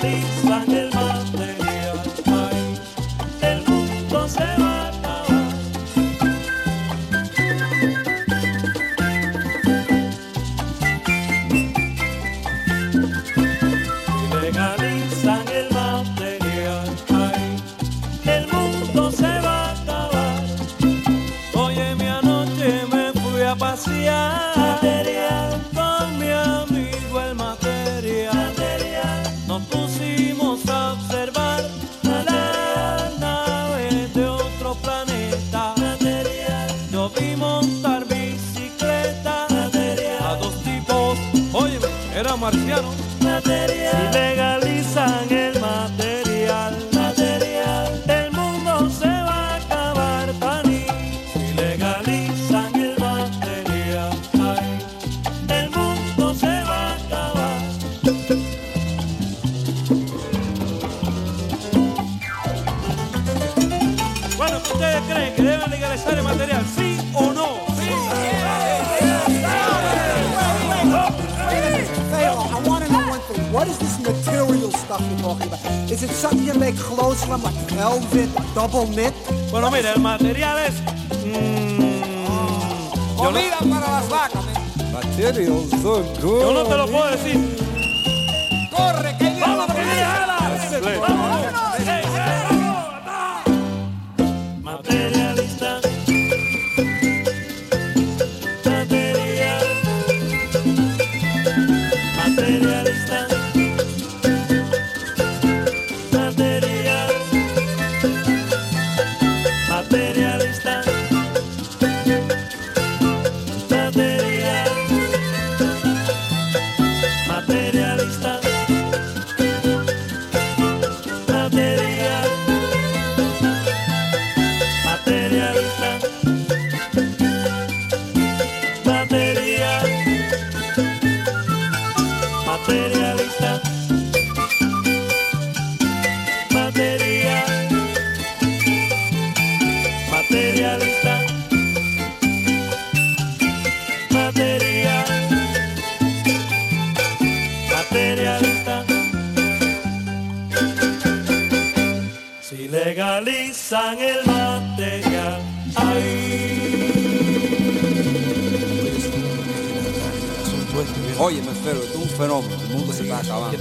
Please, Angel. Planeta. Yo vi montar bicicleta a dos tipos, oye, eran marcianos. Material. Si legalizan Bueno, ¿ustedes creen que deben legalizar el material? ¿Sí o no? Hey, I want to know one thing. What is this material stuff you're talking about? Is it something you make clothes from, like velvet, double knit? Bueno, mira, el material es. mm, no, Comida para las vacas. Materials so good. yo no te lo puedo decir. Materialista. Material. Materialista. Material. Materialista. Si legalizan el material, Oye, me espero, es un fenómeno. El mundo se está acabando.